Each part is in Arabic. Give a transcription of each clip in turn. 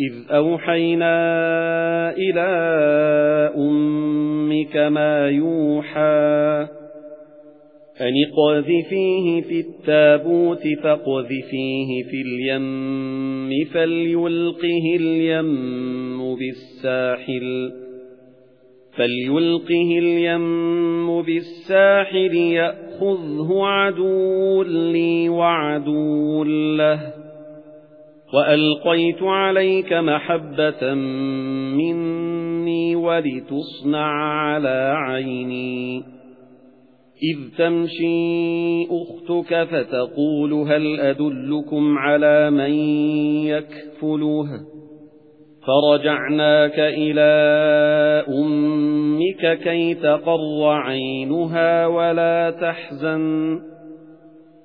إِذْ أَوْحَيْنَا إِلَى أُمِّكَ مَا يُوحَى أَنِ اقْذِفِيهِ فِي التَّابُوتِ فَاقْذِفِيهِ فِي الْيَمِّ فَلْيُلْقِهِ الْيَمُّ بِالسَّاحِلِ فَلْيُلْقِهِ الْيَمُّ بِالسَّاحِلِ يَأْخُذْهُ عَدُوٌّ لِّي وَعَدُوٌّ لَّهُ وَأَلْقَيْتُ عَلَيْكَ مَحَبَّةً مِّنِّي وَلِتُصْنَعَ عَلَىٰ عَيْنِي. إِذْ تَمْشِي أُخْتُكَ فَتَقُولُ هَلْ أَدُلُّكُمْ عَلَىٰ مَن يَكْفُلُهُ؟ فَرَجَعْنَاكَ إِلَىٰ أُمِّكَ كَيْ تَقَرَّ عَيْنُهَا وَلَا تَحْزَنَ.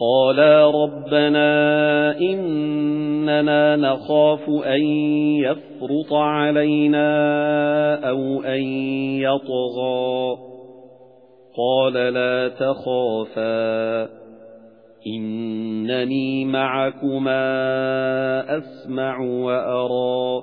قالا ربنا إننا نخاف أن يفرط علينا أو أن يطغى قَالَ لَا تَخَافَا إِنَّنِي مَعَكُمَا أَسْمَعُ وَأَرَى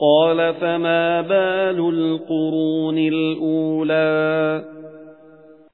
قَالَ فَمَا بَالُ الْقُرُونِ الْأُولَى